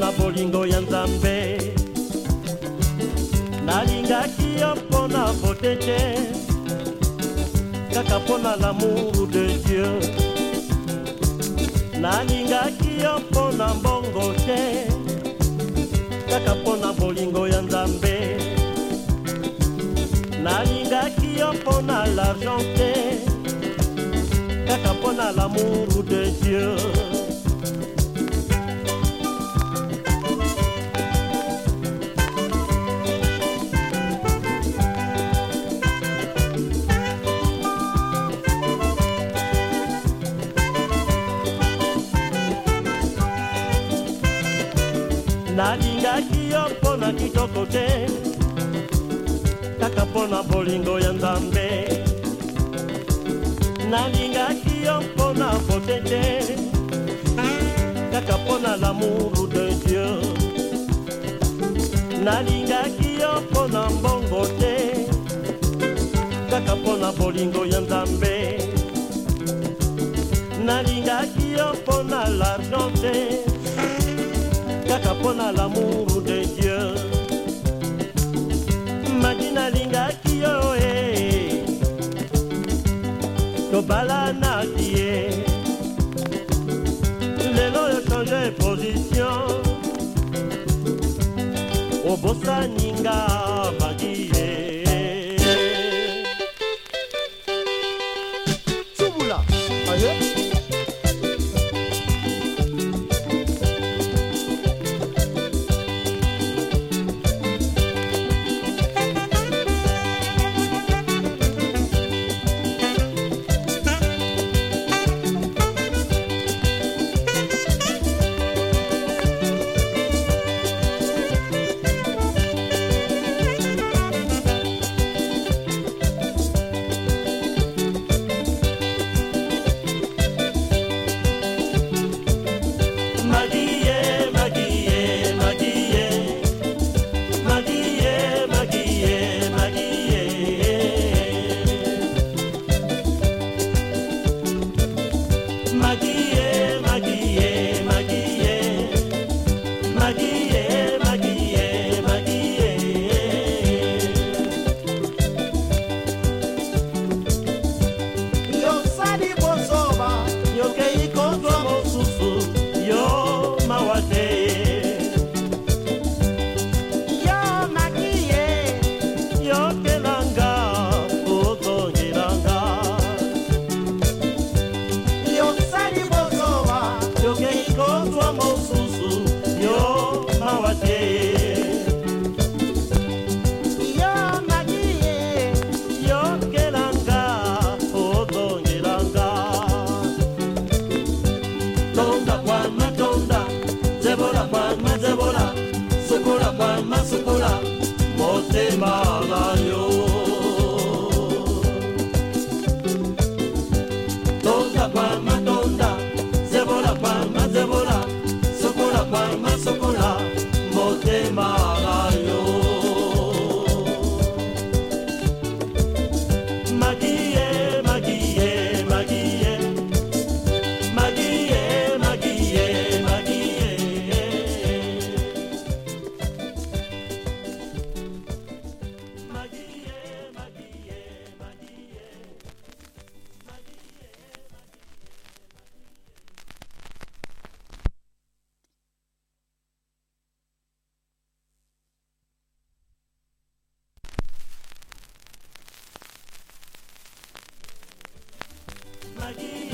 na bolingo ya nzambe nalingaki yo mpo na bote te kaka mpo na lamour de dieu nalingaki yo mpo na mbongo te kaka mpo na bolingo ya nzambe nalingaki yo mpo na l'argent te kaka mpo na lamour de dieu nalingaki yo mpo na kitoko te kaka mpo na bolingo ya nzambe nalingaki yo mpo na bote te kaka mpo na lamour de dieu nalingaki yo mpo na mbongo te kaka mpo na bolingo ya nzambe nalingaki yo mpo na largent te moko na lamour de dieu madi nalingaki yo e eh, tobalanaki ye lelo ochange position obosaninga madi eh. ye Yeah. kwa masokola aquí.